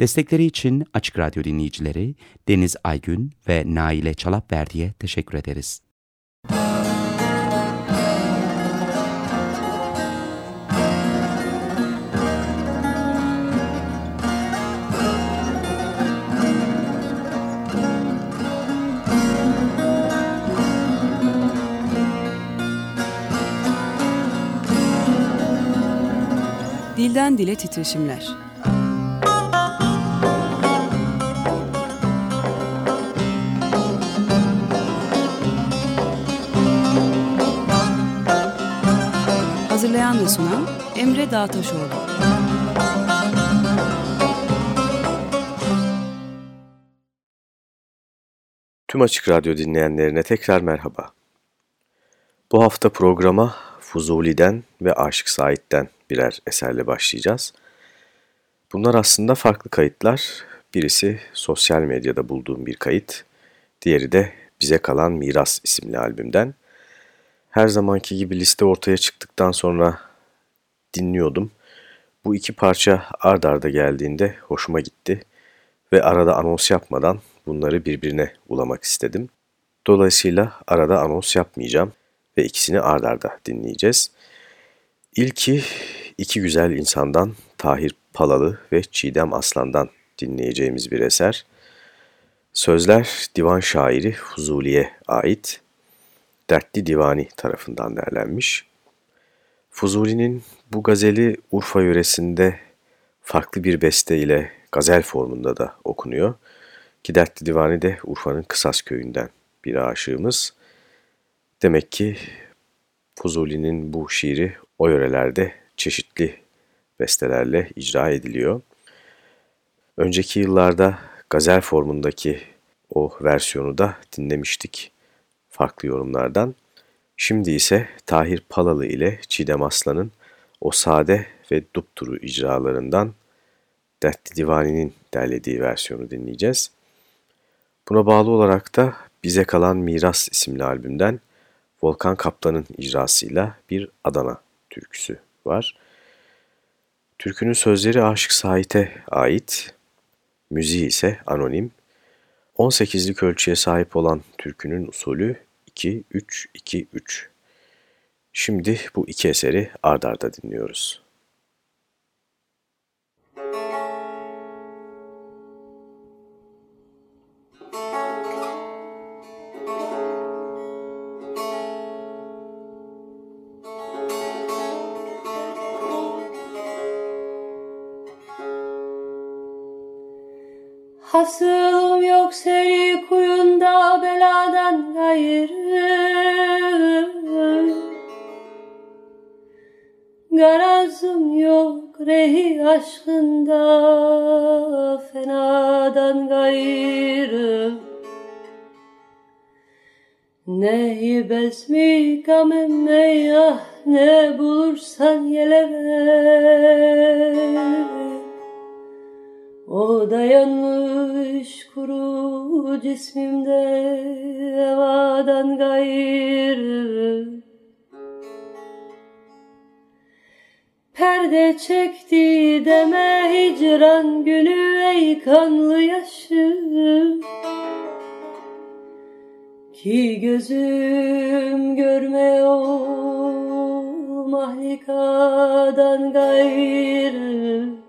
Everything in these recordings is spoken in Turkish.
Destekleri için Açık Radyo dinleyicileri Deniz Aygün ve Naile Çalapverdi'ye teşekkür ederiz. Dilden Dile Titreşimler Hazırlayan ve sunan Emre Dağtaşoğlu. Tüm Açık Radyo dinleyenlerine tekrar merhaba. Bu hafta programa Fuzuli'den ve Aşık Said'den birer eserle başlayacağız. Bunlar aslında farklı kayıtlar. Birisi sosyal medyada bulduğum bir kayıt, diğeri de Bize Kalan Miras isimli albümden. Her zamanki gibi liste ortaya çıktıktan sonra dinliyordum. Bu iki parça ard arda geldiğinde hoşuma gitti ve arada anons yapmadan bunları birbirine ulamak istedim. Dolayısıyla arada anons yapmayacağım ve ikisini ard arda dinleyeceğiz. İlki iki güzel insandan Tahir Palalı ve Çiğdem Aslan'dan dinleyeceğimiz bir eser. Sözler divan şairi Fuzuli'ye ait. Dertli Divani tarafından derlenmiş. Fuzuli'nin bu gazeli Urfa yöresinde farklı bir beste ile gazel formunda da okunuyor. Ki Dertli Divani de Urfa'nın Kısas köyünden bir aşığımız. Demek ki Fuzuli'nin bu şiiri o yörelerde çeşitli bestelerle icra ediliyor. Önceki yıllarda gazel formundaki o versiyonu da dinlemiştik farklı yorumlardan. Şimdi ise Tahir Palalı ile Çiğdem Aslan'ın o sade ve dupturu icralarından Dertli Divani'nin derlediği versiyonu dinleyeceğiz. Buna bağlı olarak da Bize Kalan Miras isimli albümden Volkan Kaplan'ın icrasıyla bir Adana türküsü var. Türkünün sözleri Aşık Sait'e ait, müziği ise anonim. 18'lik ölçüye sahip olan türkünün usulü 2-3-2-3. Şimdi bu iki eseri ard arda dinliyoruz. Seni kuyunda beladan gayrı Garazım yok rehi aşkında fenadan gayrı Ne bezmi gamem ah ne bulursan yele o dayanmış kuru cismimde hevadan gayrı. Perde çekti deme hicran günü ey kanlı yaşım Ki gözüm görme o mahlikadan gayrı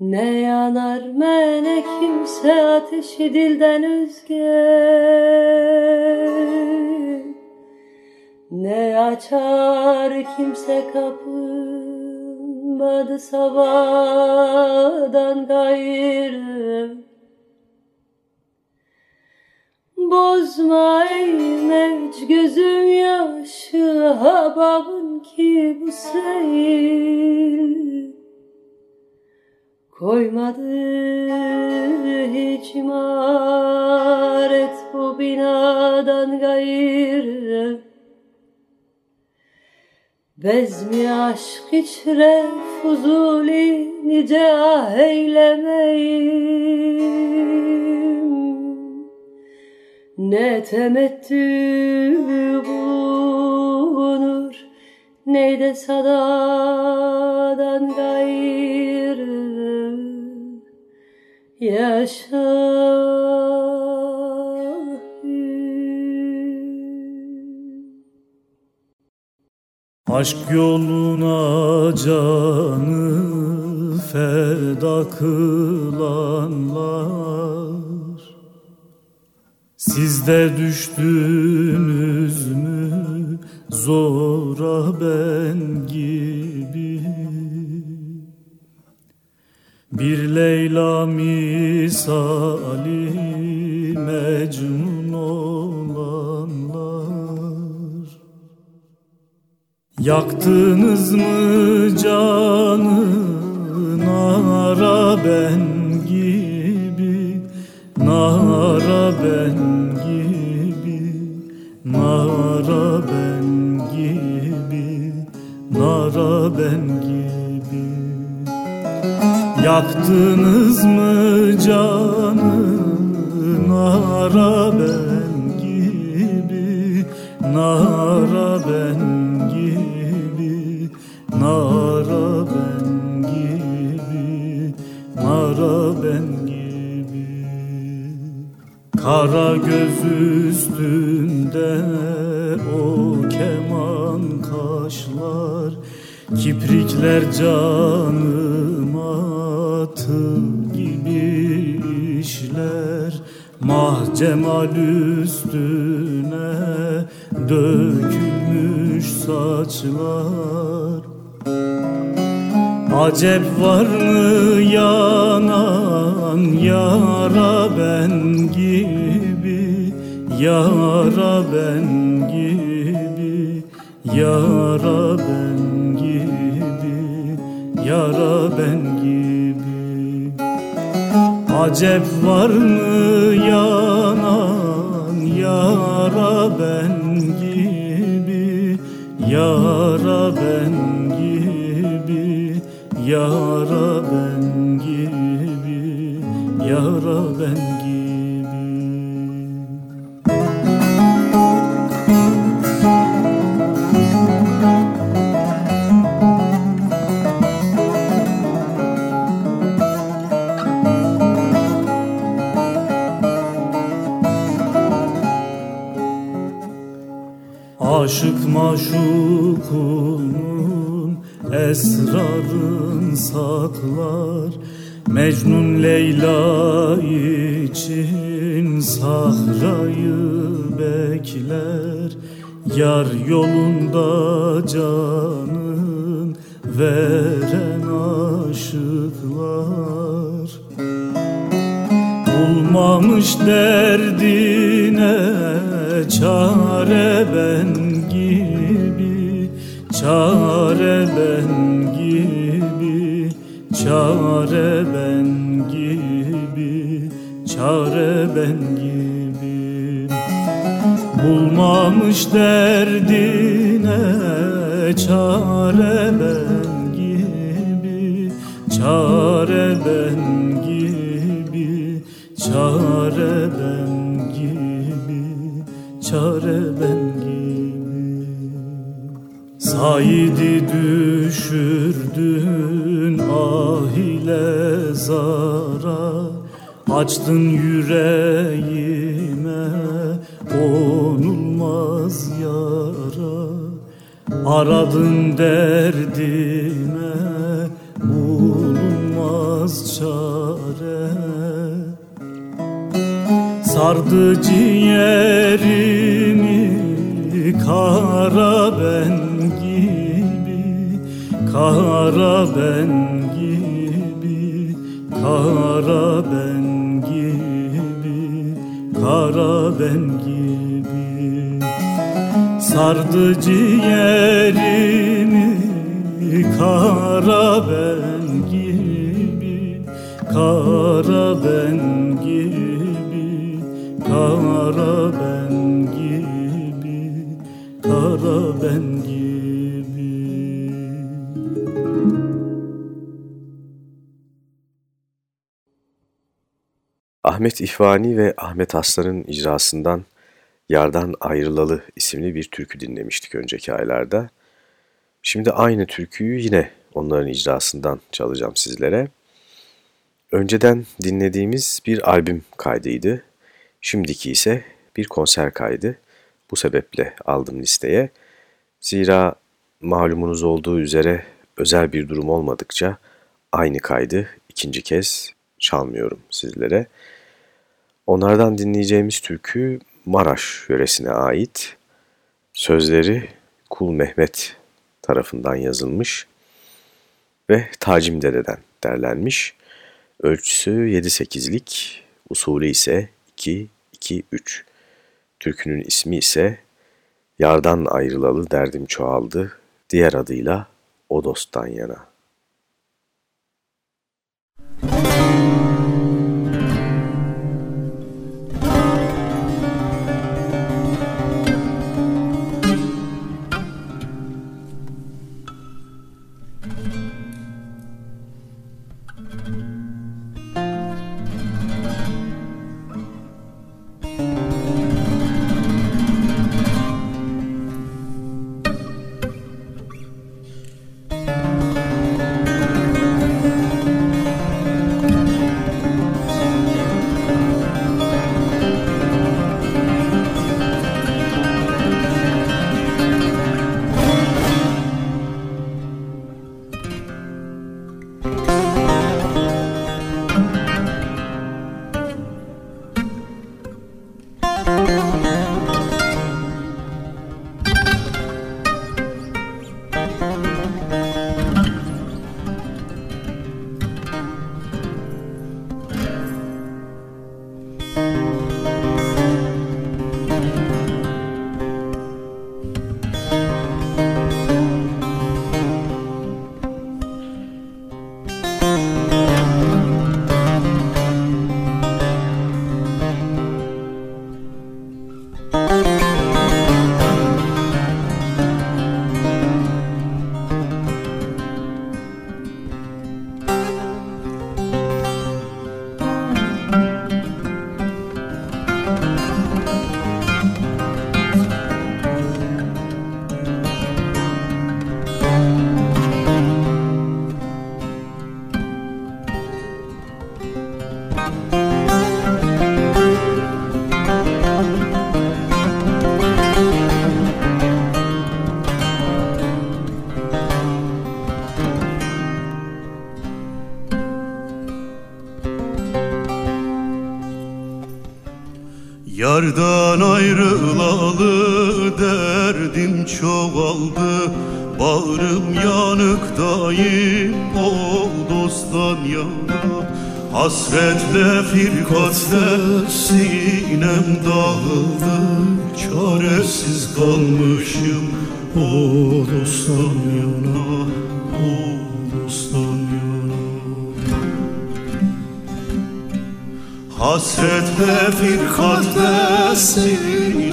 ne yanar mene kimse ateşi dilden özge? Ne açar kimse kapılmadı sabahdan gayrı? Bozma ey mevc gözüm yaşı hababın ki bu seyir Koymadı hiç imaret bu binadan gayrı. Bezmi aşk içre fuzuli nice ah eylemeyim. Ne temettü bulunur ne de sadadan gayrı yaşa. Aşk yoluna canı feda kılanlar. Siz de düştünüz mü? Zora ben gibi Bir Leyla misali Mecnun olanlar. Yaktınız mı canı nara ben gibi. Nara ben gibi. Nara ben gibi. Nara ben gibi Yaktınız mı canı nara ben gibi Nara ben gibi Nara ben gibi Nara ben gibi. Kara göz üstünde o keman kaşlar Kiprikler canıma tığ gibi işler Mah cemal üstüne dökülmüş saçlar. Acep var mı yanan yara ben gibi Yara ben gibi Yara ben gibi Yara ben gibi Acep var mı yanan yara ben gibi? Yara ben gibi Yara ben gibi Yara ben gibi maşukunun esrarın saklar. Mecnun Leyla için sahrayı bekler. Yar yolunda canın veren aşıklar. Bulmamış derdine çare ben Çare ben gibi Çare ben gibi Çare ben gibi. Bulmamış derdine çare ben gibi Çare ben gibi Çare ben gibi Çare ben gibi Said'i düşürdün ah ile zara Açtın yüreğime onulmaz yara. Aradın derdime bulunmaz çare. Sardı ciğerimi kara ben Kara ben gibi Kara ben gibi Kara ben gibi. Sardı ciğerimi kara ben gibi Kara ben gibi Kara ben gibi Kara ben gibi Ahmet İhvani ve Ahmet Aslan'ın icrasından Yardan Ayrılalı isimli bir türkü dinlemiştik önceki aylarda. Şimdi aynı türküyü yine onların icrasından çalacağım sizlere. Önceden dinlediğimiz bir albüm kaydıydı. Şimdiki ise bir konser kaydı. Bu sebeple aldım listeye. Zira malumunuz olduğu üzere özel bir durum olmadıkça aynı kaydı ikinci kez çalmıyorum sizlere. Onlardan dinleyeceğimiz türkü Maraş yöresine ait. Sözleri Kul Mehmet tarafından yazılmış ve Tacim Dede'den derlenmiş. Ölçüsü 7-8'lik, usulü ise 2-2-3. Türkünün ismi ise Yardan ayrılalı derdim çoğaldı, diğer adıyla O dosttan yana. Bağrım yanık daim o dosttan yana. Hasretle firkatle sinem dağıldı. Çaresiz kalmışım o dosttan yana. O dosttan Hasretle firkatle sinem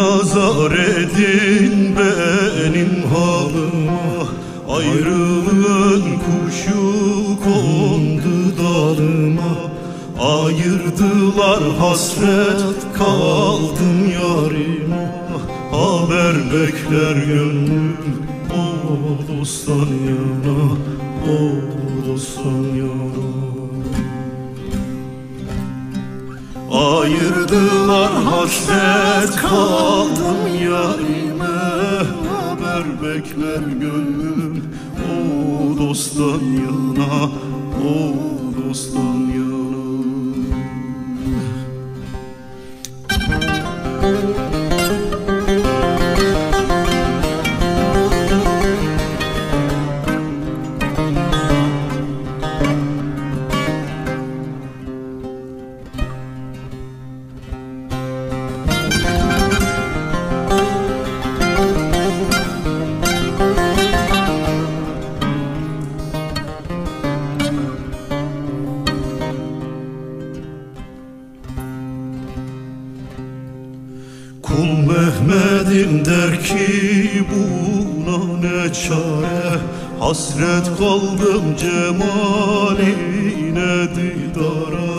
nazar edin benim halıma. Ayrılığın kuşu kondu dalıma. Ayırdılar hasret kaldım yarime Haber bekler gönlüm o dosttan yana O dostan yana Ayırdılar hasret kaldım yarime Haber bekler gönlüm o dosttan yana O dosttan yana Hasret kaldım cemaline didara.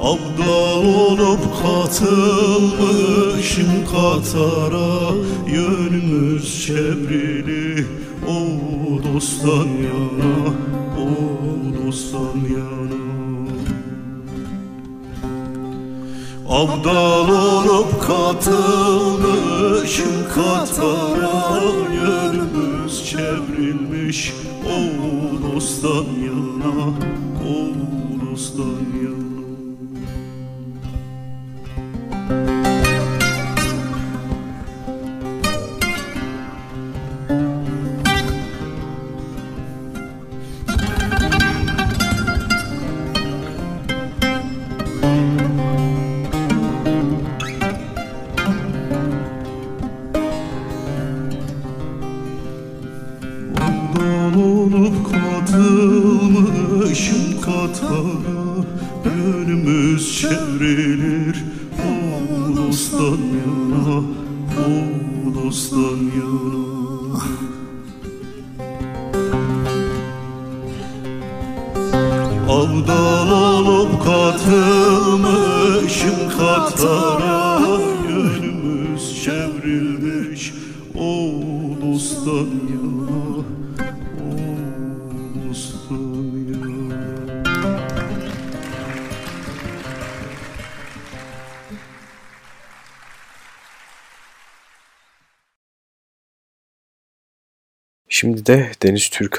Abdal olup katılmışım Katara. Yönümüz çevrili o dosttan yana O dostan yana. Abdal olup katılmışım Katara. Yönümüz çevrilmiş o dostan yana O dostan yana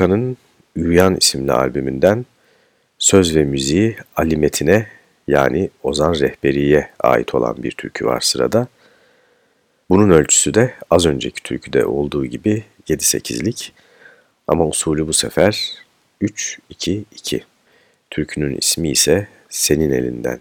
Türkan'ın Üyan isimli albümünden söz ve müziği Ali Metin'e yani Ozan Rehberi'ye ait olan bir türkü var sırada. Bunun ölçüsü de az önceki türküde olduğu gibi 7-8'lik ama usulü bu sefer 3-2-2. Türkünün ismi ise Senin Elinden.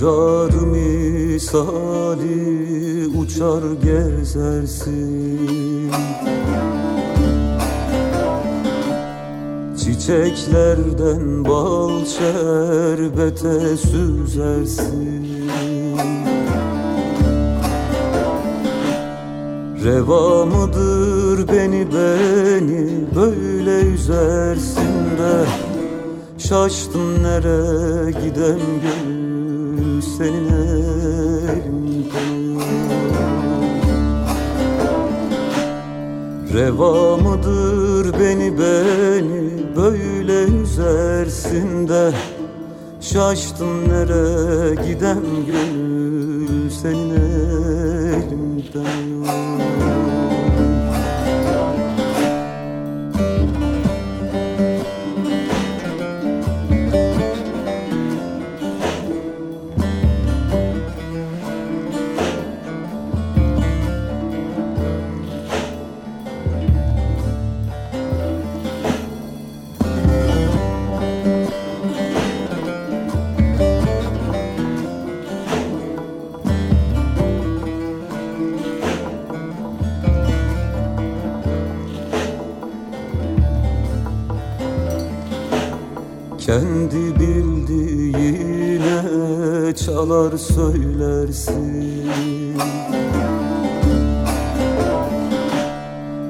Bir arı misali uçar gezersin. Çiçeklerden bal şerbete süzersin. Reva mıdır beni beni böyle üzersin de? Şaştım nereye giden Reva mıdır beni beni böyle üzersin de? Şaştım nere gidem gönül senin elinden çalar söylersin.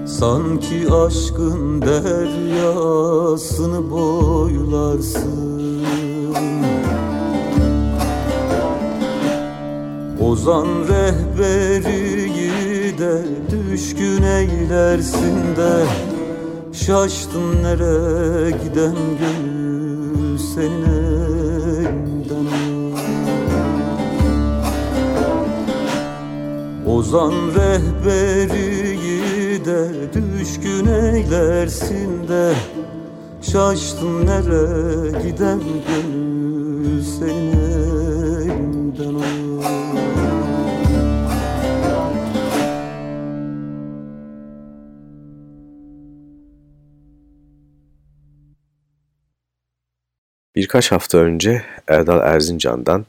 Sanki aşkın deryasını boylarsın. Ozan rehberi de düşkün eylersin de. Şaştım nere giden gönül senin Ozan rehberi de düşkün eylersin de. Şaştım nere giden gönül senin elinden Birkaç hafta önce Erdal Erzincan'dan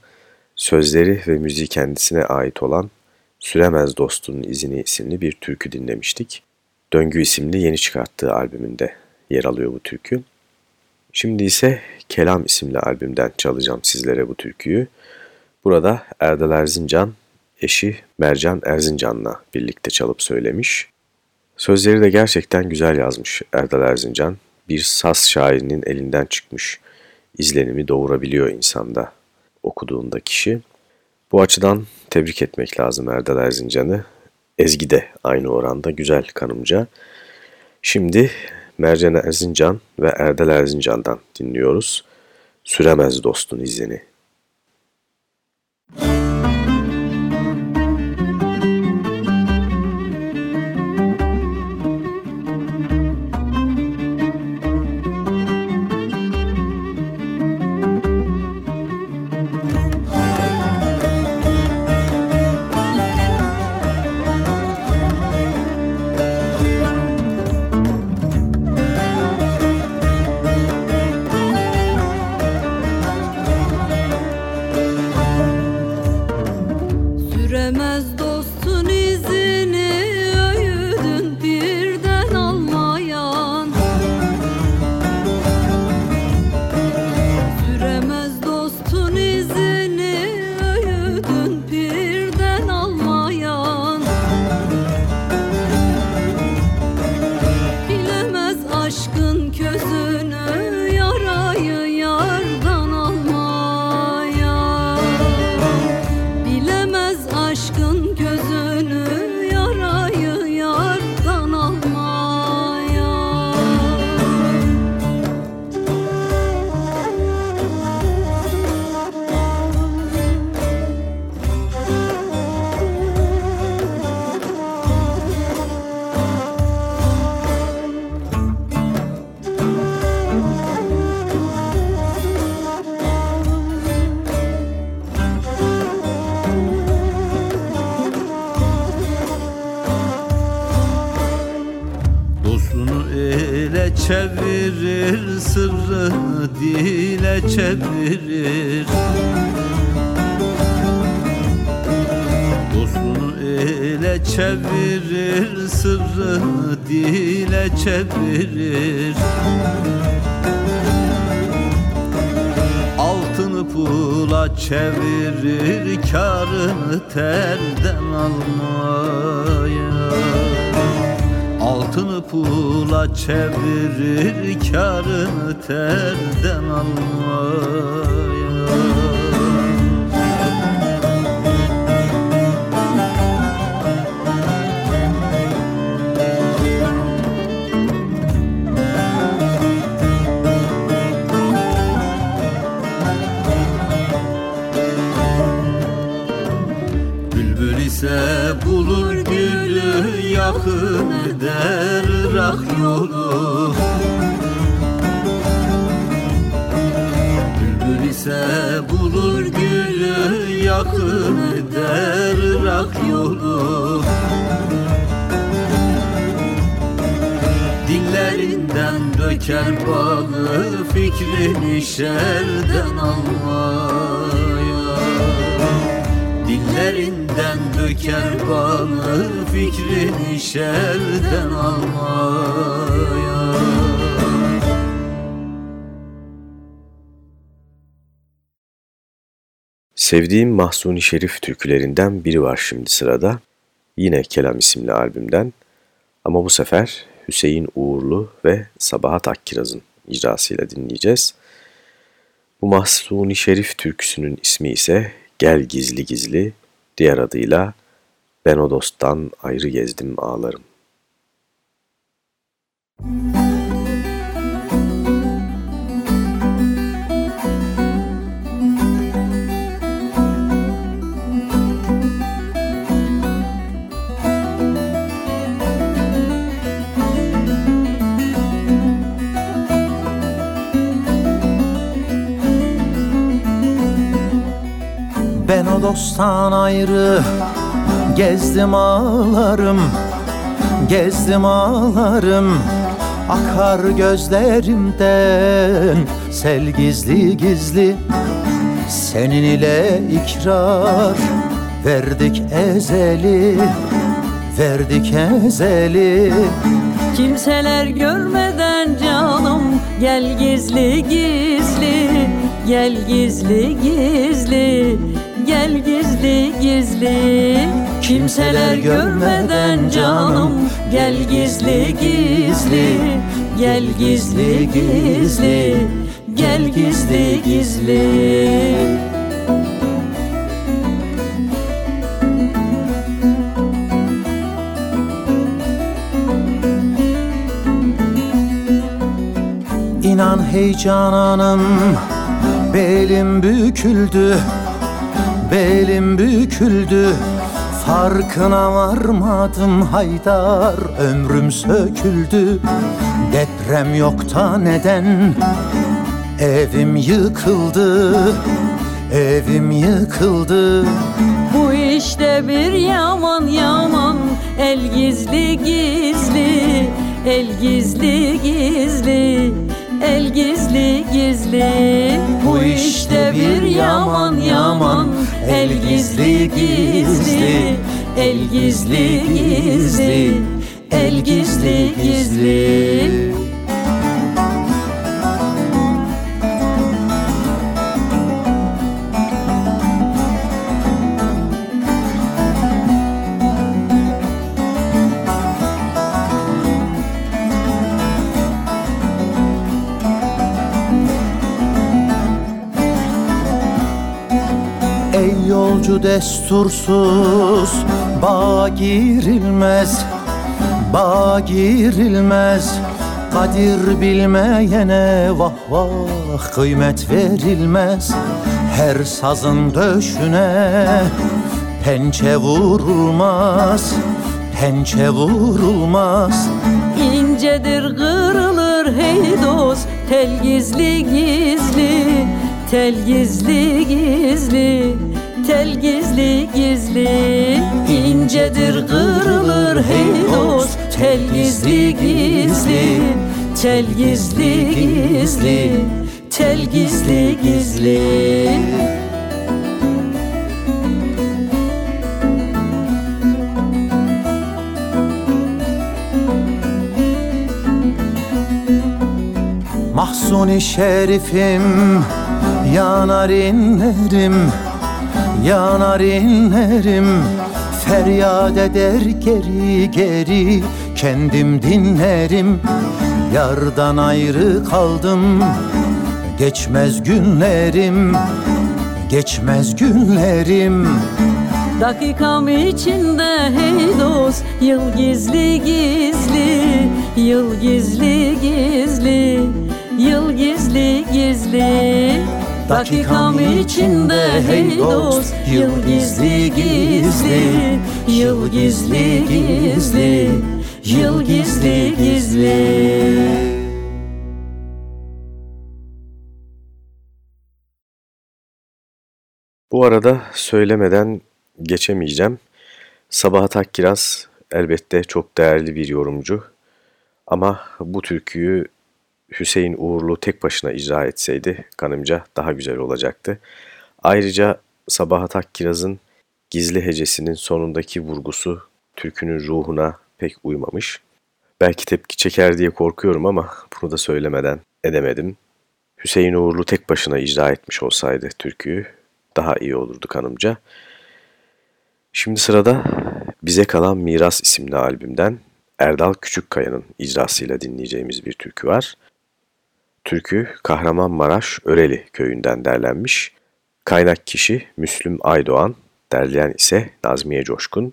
sözleri ve müziği kendisine ait olan Süremez Dostunun İzini isimli bir türkü dinlemiştik. Döngü isimli yeni çıkarttığı albümünde yer alıyor bu türkü. Şimdi ise Kelam isimli albümden çalacağım sizlere bu türküyü. Burada Erdal Erzincan eşi Mercan Erzincan'la birlikte çalıp söylemiş. Sözleri de gerçekten güzel yazmış Erdal Erzincan. Bir saz şairinin elinden çıkmış izlenimi doğurabiliyor insanda okuduğunda kişi. Bu açıdan tebrik etmek lazım Erdal Erzincan'ı. Ezgi de aynı oranda güzel kanımca. Şimdi Mercan Erzincan ve Erdal Erzincan'dan dinliyoruz. Süremez dostun izini. çevirir çevirir. Altını pula çevirir karını terden almaya. Altını pula çevirir karını terden almaya eder rak yolu. Bülbül ise bulur gülü yakın eder rak yolu. Dillerinden döker balı fikrini şerden almaya. Dillerinden döker balı fikrini şerden almaya Sevdiğim Mahsuni Şerif türkülerinden biri var şimdi sırada. Yine Kelam isimli albümden ama bu sefer Hüseyin Uğurlu ve Sabahat Akkiraz'ın icrasıyla dinleyeceğiz. Bu Mahsuni Şerif türküsünün ismi ise Gel Gizli Gizli, diğer adıyla Ben o dosttan ayrı gezdim ağlarım. Müzik dosttan ayrı. Gezdim ağlarım Gezdim ağlarım. Akar gözlerimden sel gizli gizli. Senin ile ikrar verdik ezeli Verdik ezeli. Kimseler görmeden canım gel gizli gizli Gel gizli gizli Gel gizli gizli. Kimseler görmeden canım Gel gizli gizli. Gel gizli gizli Gel gizli gizli. İnan heyecanım Belim büküldü Belim büküldü Farkına varmadım haydar. Ömrüm söküldü Deprem yokta neden? Evim yıkıldı Evim yıkıldı. Bu işte bir yaman yaman El gizli gizli El gizli gizli El gizli gizli. Bu işte bir yaman yaman El gizli gizli El gizli gizli El gizli gizli yolcu destursuz Bağ girilmez, bağ girilmez. Kadir bilmeyene vah vah kıymet verilmez. Her sazın döşüne pençe vurulmaz Pençe vurulmaz. İncedir kırılır hey dost Tel gizli gizli Tel gizli gizli tel gizli gizli incedir kırılır hey dost. Tel gizli gizli tel gizli gizli tel gizli gizli. Mahsuni şerifim yanar inlerim Yanar inlerim Feryat eder geri geri. Kendim dinlerim Yardan ayrı kaldım. Geçmez günlerim Geçmez günlerim. Dakikam içinde hey dost Yıl gizli gizli. Yıl gizli gizli Yıl gizli gizli Dakikam içinde hey dost Yıl gizli gizli Yıl gizli gizli Yıl gizli gizli Bu arada söylemeden geçemeyeceğim. Sabahat Akkiraz elbette çok değerli bir yorumcu. Ama bu türküyü Hüseyin Uğurlu tek başına icra etseydi kanımca daha güzel olacaktı. Ayrıca Sabahat Akkiraz'ın gizli hecesinin sonundaki vurgusu türkünün ruhuna pek uymamış. Belki tepki çeker diye korkuyorum ama bunu da söylemeden edemedim. Hüseyin Uğurlu tek başına icra etmiş olsaydı türküyü daha iyi olurdu kanımca. Şimdi sırada Bize Kalan Miras isimli albümden Erdal Küçükkaya'nın icrasıyla dinleyeceğimiz bir türkü var. Türkü Kahramanmaraş Öreli köyünden derlenmiş. Kaynak kişi Müslüm Aydoğan, derleyen ise Nazmiye Coşkun.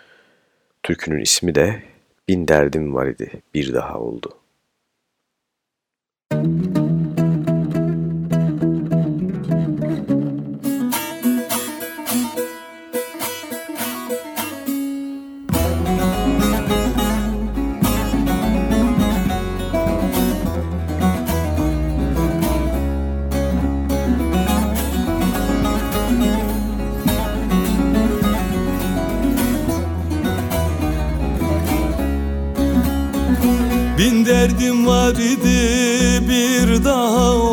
Türkünün ismi de Bin Derdim Var idi, Bir Daha Oldu. Müzik Derdim var idi bir daha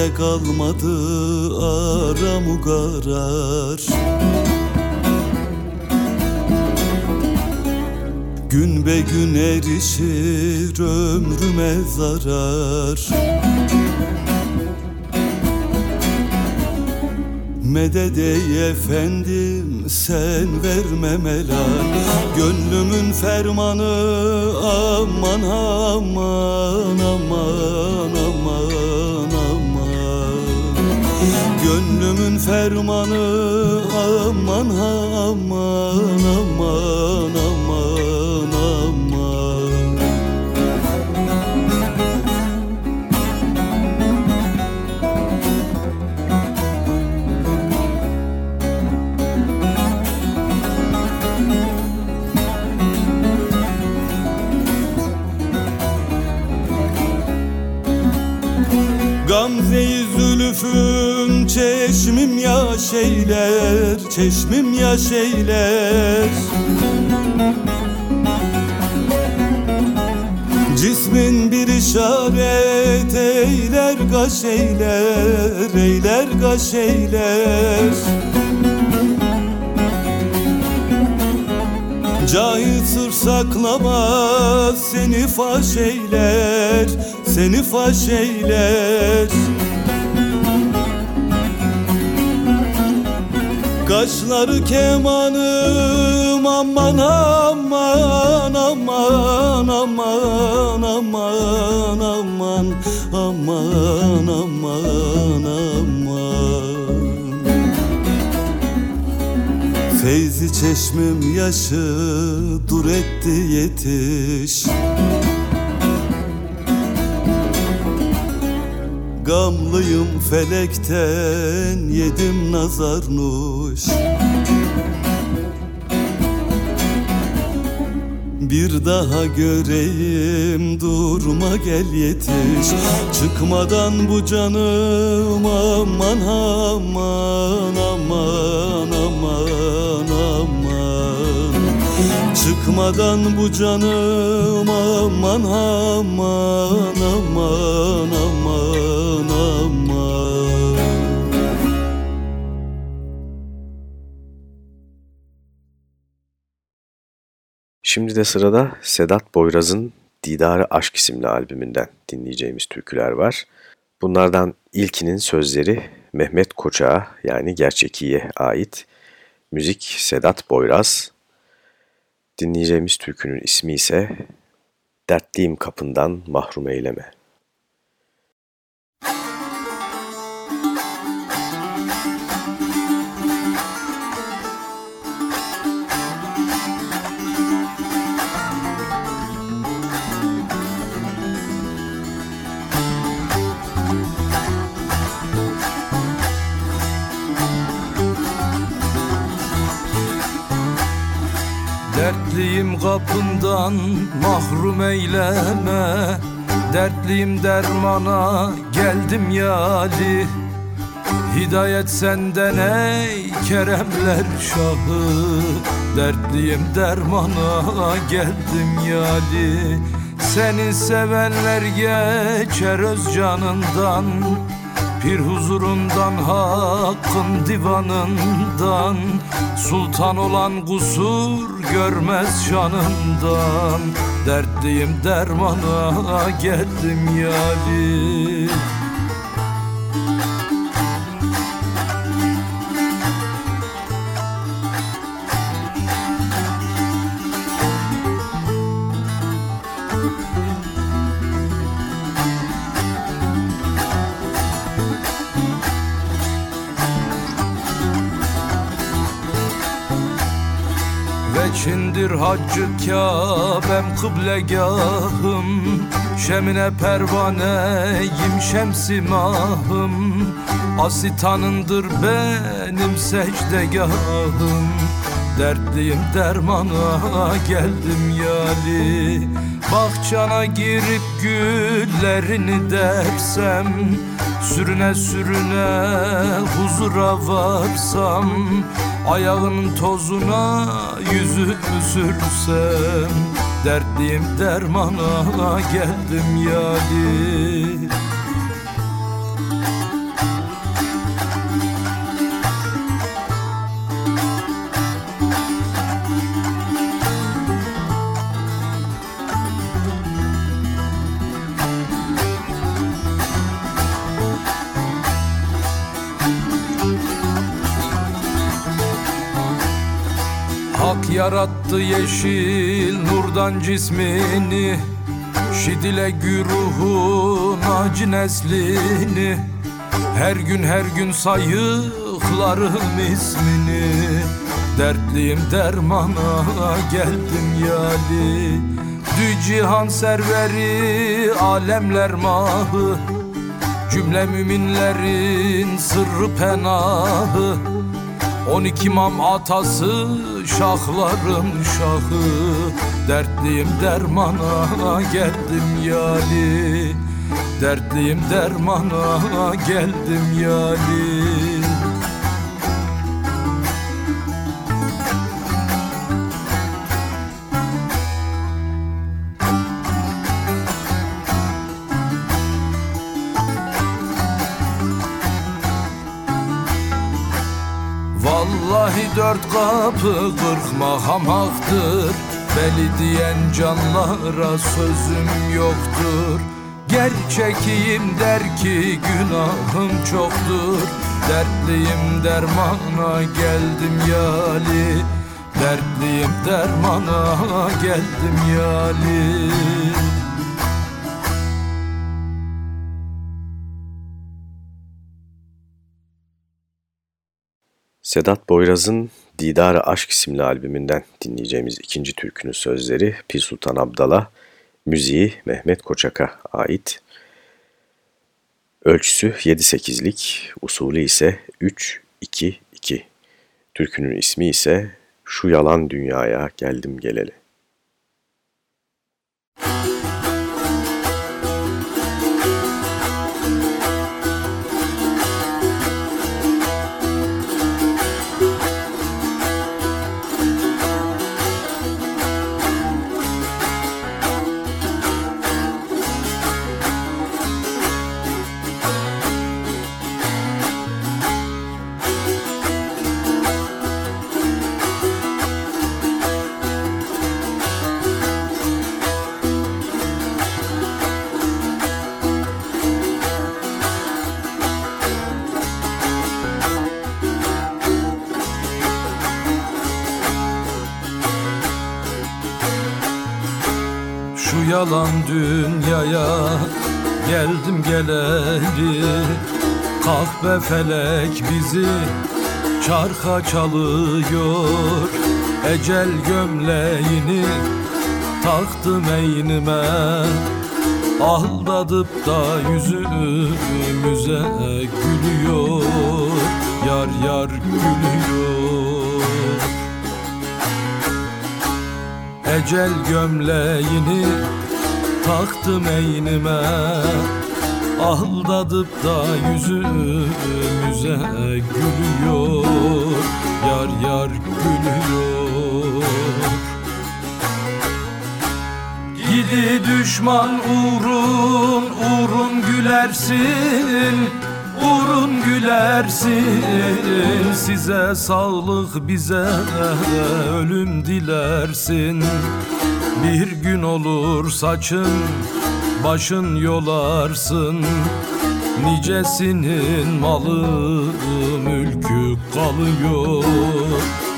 Halimde kalmadı aram garar Gün be gün erişir ömrüme zarar. Medet ey efendim sen verme melal Gönlümün fermanı aman aman aman aman Gönlümün fermanı aman aman aman aman yaş Çeşmim yaş eyler. Cismin bir işaret eyler gaş eyler Eyler gaş eyler. Cahil sır saklamaz seni faş eyler Seni faş eyler Kaşları kemanım aman aman aman aman aman aman aman aman aman. Feyzi çeşmim yaşı dur etti yetiş Gamlıyım felekten yedim nazar nuş. Bir daha göreyim durma gel yetiş. Çıkmadan bu canım aman aman aman aman aman. Çıkmadan bu canım aman aman aman aman Şimdi de sırada Sedat Boyraz'ın Didarı Aşk isimli albümünden dinleyeceğimiz türküler var. Bunlardan ilkinin sözleri Mehmet Koçak'a yani Gerçekiye ait. Müzik Sedat Boyraz. Dinleyeceğimiz türkünün ismi ise Dertliyim kapından mahrum eyleme. Dertliyim kapından mahrum eyleme. Dertliyim dermana geldim yali. Hidayet senden ey keremler şahı. Dertliyim dermana geldim yali. Seni sevenler geçer öz canından Pir huzurundan hakkın divanından Sultan olan kusur görmez canından. Dertliyim dermana geldim yali Çindir haccı Kabe'm kıblegahım. Şemine pervaneyim şemsimahım Asitanındır benim secdegahım Dertliyim dermana geldim yali. Bahçana girip güllerini dersem Sürüne sürüne huzura varsam Ayağının tozuna yüzümü sürsem Dertliyim dermana geldim yali yarattı yeşil nurdan cismini Şidile güruhun acı neslini. Her gün her gün sayıklarım ismini. Dertliyim dermana geldim yali. Dü cihan serveri alemler mahı Cümle müminlerin sırrı penahı On iki imam atası şahların şahı. Dertliyim dermana geldim yali. Dertliyim dermana geldim yali dört kapı kırk mahamaktır Beli diyen canlara sözüm yoktur. Gerçekiyim der ki günahım çoktur. Dertliyim dermana geldim yali Dertliyim dermana geldim yali Sedat Boyraz'ın Didar Aşk isimli albümünden dinleyeceğimiz ikinci türkünün sözleri Pir Sultan Abdal'a, müziği Mehmet Koçak'a ait. Ölçüsü 7-8'lik, usulü ise 3-2-2. Türkünün ismi ise Şu Yalan Dünyaya Geldim Geleli. Yalan dünyaya Geldim geleli. Kalk be felek bizi Çarka çalıyor. Ecel gömleğini Taktım eynime. Aldatıp da yüzümüze gülüyor. Yar yar gülüyor Ecel gömleğini taktım eynime Aldatıp da yüzümüze gülüyor Yar yar gülüyor. Gidi düşman uğrun, uğrun gülersin Uğrun gülersin Size sağlık bize ölüm dilersin. Bir gün olur saçın başın yolarsın. Nicesinin malı mülkü kalıyor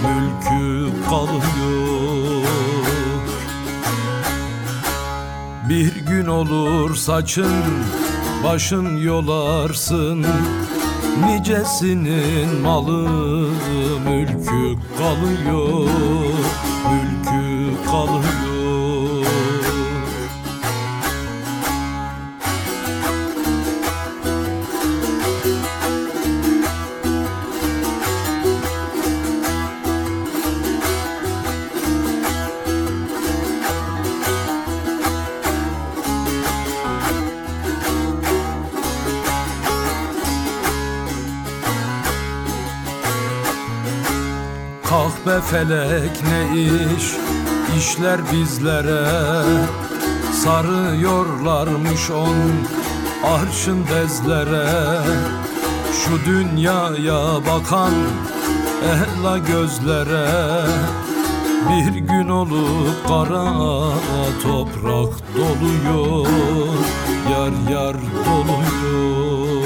Mülkü kalıyor. Bir gün olur saçın başın yolarsın Nicesinin malı mülkü kalıyor Mülkü kalıyor Kahpe felek ne iş işler bizlere. Sarıyorlarmış on arşın bezlere. Şu dünyaya bakan ehla gözlere. Bir gün olup kara toprak doluyor Yar yar doluyor.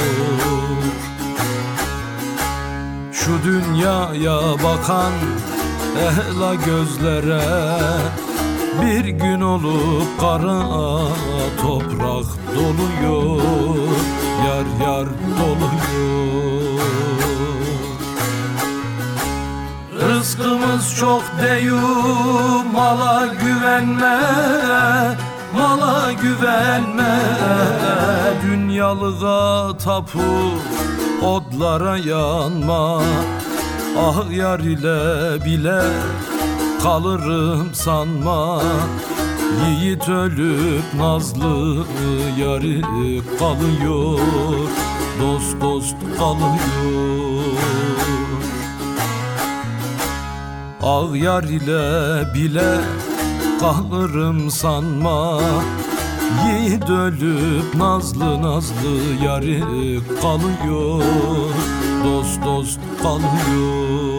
Şu dünyaya bakan ehla gözlere Bir gün olup kara toprak doluyor Yar yar doluyor. Rızkımız çok deyum mala güvenme Mala güvenme. Dünyalığa tapu odlara yanma Ah yar ile bile kalırım sanma. Yiğit ölüp nazlı yarı kalıyor. Dost dost kalıyor. Ah yar ile bile kalırım sanma. Yiğit ölüp nazlı nazlı yarı kalıyor Dost dost kalıyor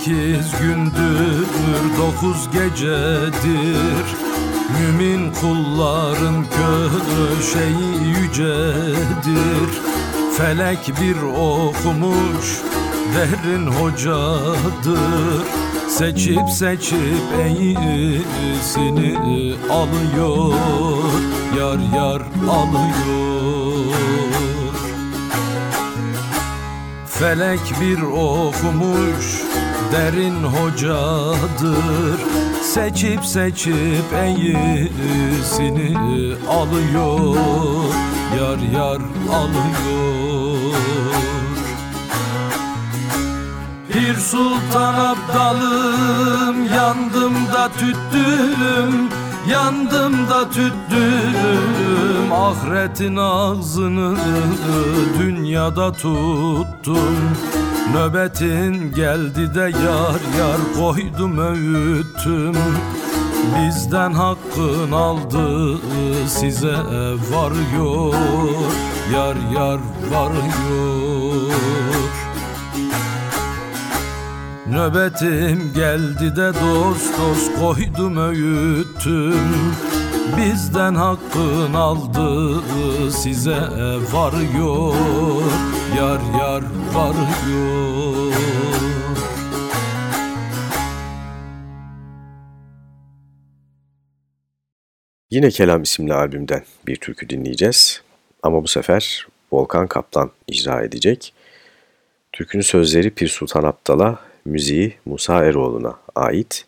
sekiz gündür dokuz gecedir. Mümin kulların köşeyi yücedir. Felek bir okumuş derin hocadır. Seçip seçip iyisini alıyor Yar yar alıyor. Felek bir okumuş derin hocadır. Seçip seçip iyisini alıyor. Yar yar alıyor. Bir sultan abdalım yandım da tüttüm. Yandım da tüttüm. Ahiretin ağzını dünyada tuttum Nöbetin geldi de yar yar koydum öğüttüm Bizden hakkın aldı size varıyor. Yar yar varıyor. Nöbetim geldi de dost dost koydum öğüttüm Bizden hakkın aldı size varıyor Yar yar varıyor Yine Kelam isimli albümden bir türkü dinleyeceğiz. Ama bu sefer Volkan Kaplan icra edecek. Türkünün sözleri Pir Sultan Abdal'a, müziği Musa Eroğlu'na ait.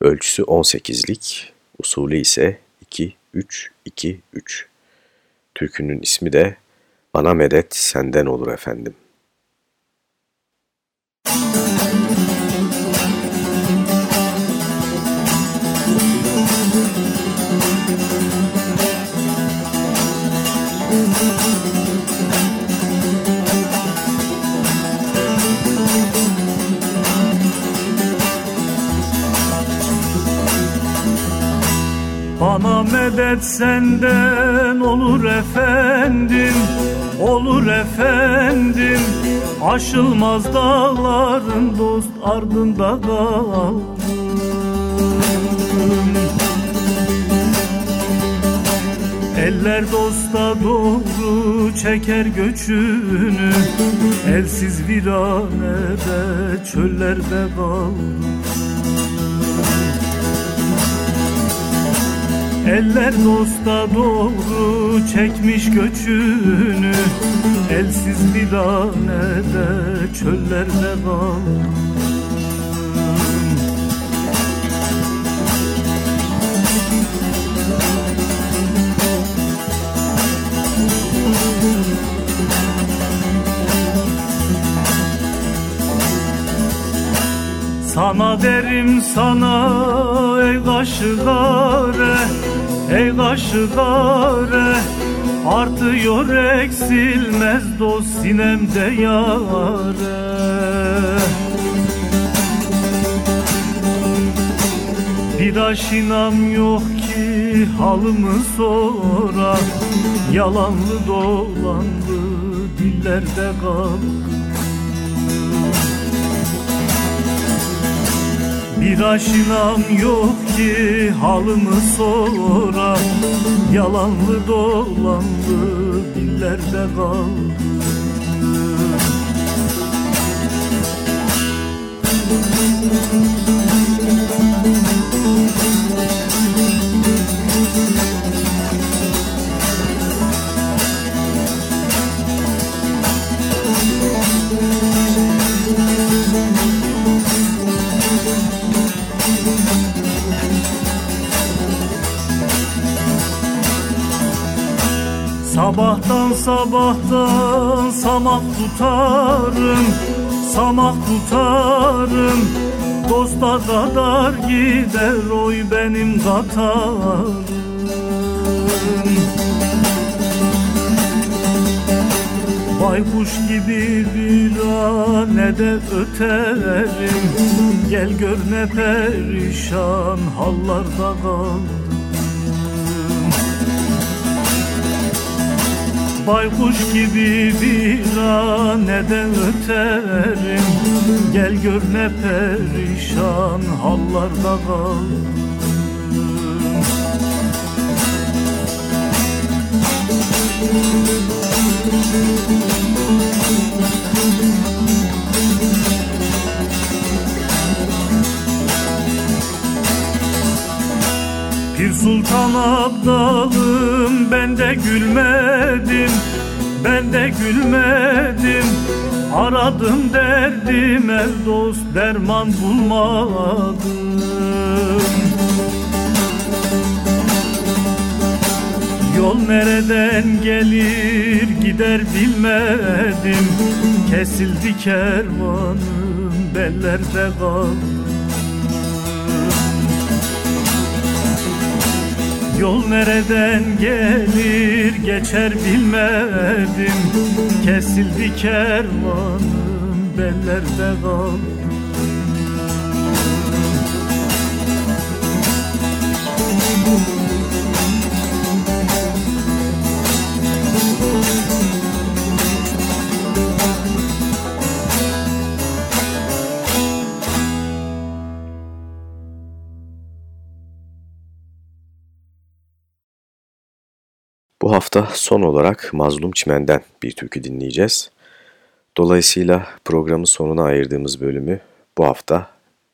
Ölçüsü 18'lik, usulü ise 2-3-2-3. Türkünün ismi de Bana Medet Senden Olur Efendim. Bana medet senden olur efendim Olur efendim. Aşılmaz dağların dost ardında kaldım Eller dosta doğru çeker göçünü Elsiz viranede çöllerde kaldım Eller dosta doğru çekmiş göçünü Elsiz viranede çöllerde kaldım Sana derim sana ey kaşıkare Ey kaşıkare Artıyor eksilmez dost sinemde yare Bir aşinam yok ki halımı sora. Yalanlı dolanlı dillerde kaldı. Bir aşinam yok ki halımı sora Yalanlı dolanlı dillerde kaldı Sabahtan sabahtan samak tutarım Samak tutarım. Dosta kadar gider oy benim katarım. Baykuş gibi bir de öterim. Gel gör ne perişan hallarda kaldım Baykuş gibi bir de öterim? Gel gör ne perişan hallarda kaldım Sultan Abdalım ben de gülmedim Ben de gülmedim. Aradım derdim el dost derman bulmadım. Yol nereden gelir gider bilmedim. Kesildi kervanım bellerde kaldım Yol nereden gelir geçer bilmedim. Kesildi kervanım bellerde kaldım hafta son olarak Mazlum Çimen'den bir türkü dinleyeceğiz. Dolayısıyla programın sonuna ayırdığımız bölümü bu hafta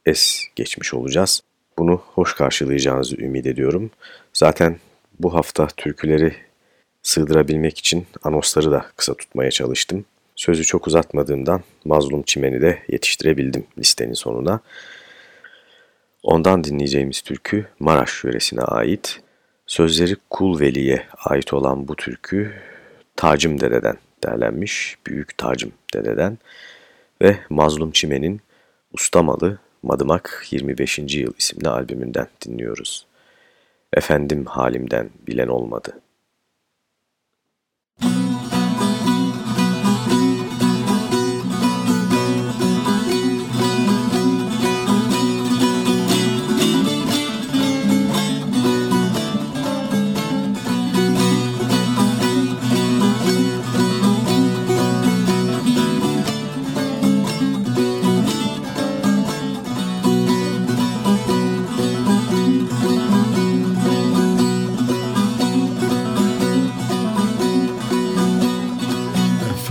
es geçmiş olacağız. Bunu hoş karşılayacağınızı ümit ediyorum. Zaten bu hafta türküleri sığdırabilmek için anonsları da kısa tutmaya çalıştım. Sözü çok uzatmadığımdan Mazlum Çimen'i de yetiştirebildim listenin sonuna. Ondan dinleyeceğimiz türkü Maraş yöresine ait. Sözleri Kul Veli'ye ait olan bu türkü Tacım Dede'den derlenmiş, Büyük Tacım Dede'den ve Mazlum Çimen'in Ustamalı Madımak 25. Yıl isimli albümünden dinliyoruz. Efendim halimden bilen olmadı.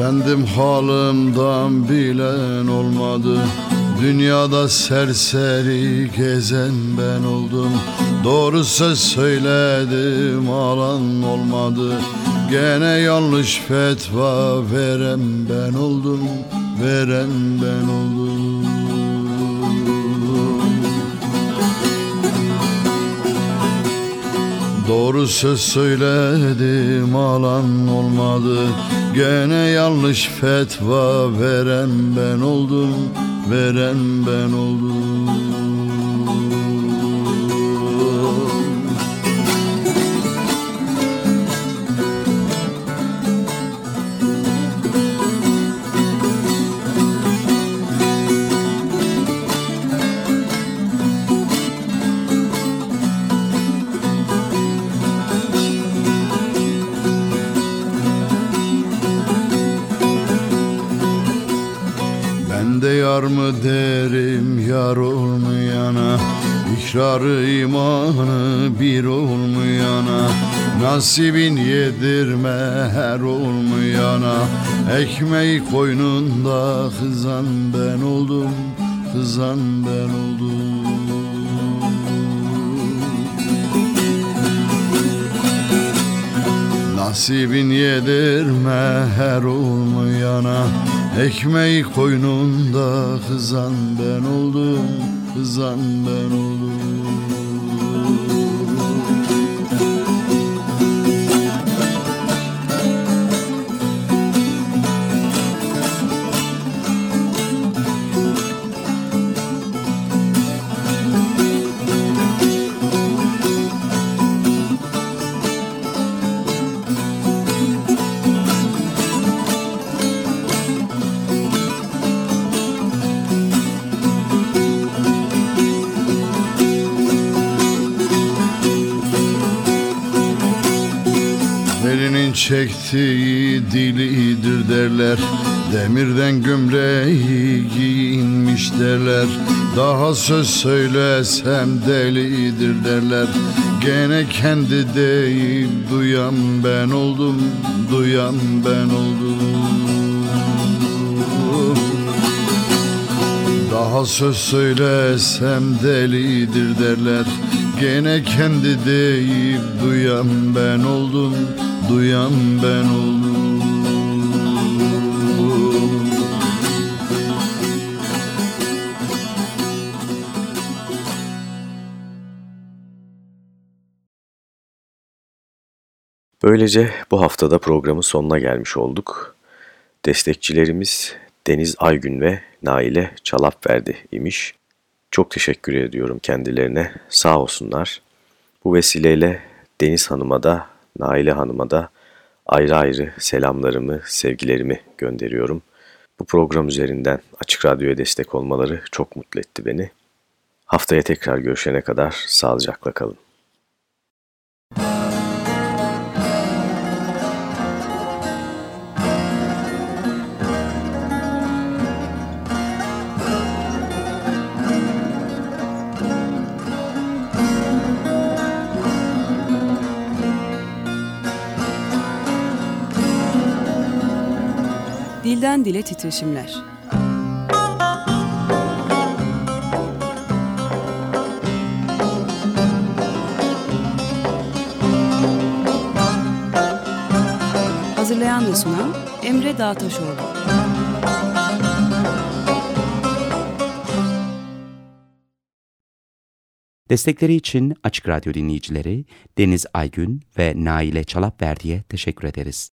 Efendim halımdan bilen olmadı. Dünyada serseri gezen ben oldum. Doğru söz söyledim alan olmadı. Gene yanlış fetva veren ben oldum Veren ben oldum. Doğru söz söyledim alan olmadı Gene yanlış fetva veren ben oldum Veren ben oldum mı derim yar olmayana İkrarı imanı bir olmayana Nasibin yedirme her olmayana. Ekmeği koynunda kızan ben oldum Kızan ben oldum. Nasibin yedirme her olmayana Ekmeği koynunda kızan ben oldum Kızan ben oldum çektiği dilidir derler. Demirden gömleği giyinmiş derler. Daha söz söylesem delidir derler. Gene kendi deyip duyan ben oldum Duyan ben oldum. Daha söz söylesem delidir derler. Gene kendi deyip duyan ben oldum Duyan ben oldum Böylece bu haftada programın sonuna gelmiş olduk. Destekçilerimiz Deniz Aygün ve Naile Çalapverdi imiş. Çok teşekkür ediyorum kendilerine. Sağ olsunlar. Bu vesileyle Deniz Hanım'a da Naile Hanım'a da ayrı ayrı selamlarımı, sevgilerimi gönderiyorum. Bu program üzerinden Açık Radyo'ya destek olmaları çok mutlu etti beni. Haftaya tekrar görüşene kadar sağlıcakla kalın. Dilden Dile Titreşimler Hazırlayan ve sunan Emre Dağtaşoğlu. Destekleri için Açık Radyo dinleyicileri Deniz Aygün ve Naile Çalapverdi'ye teşekkür ederiz.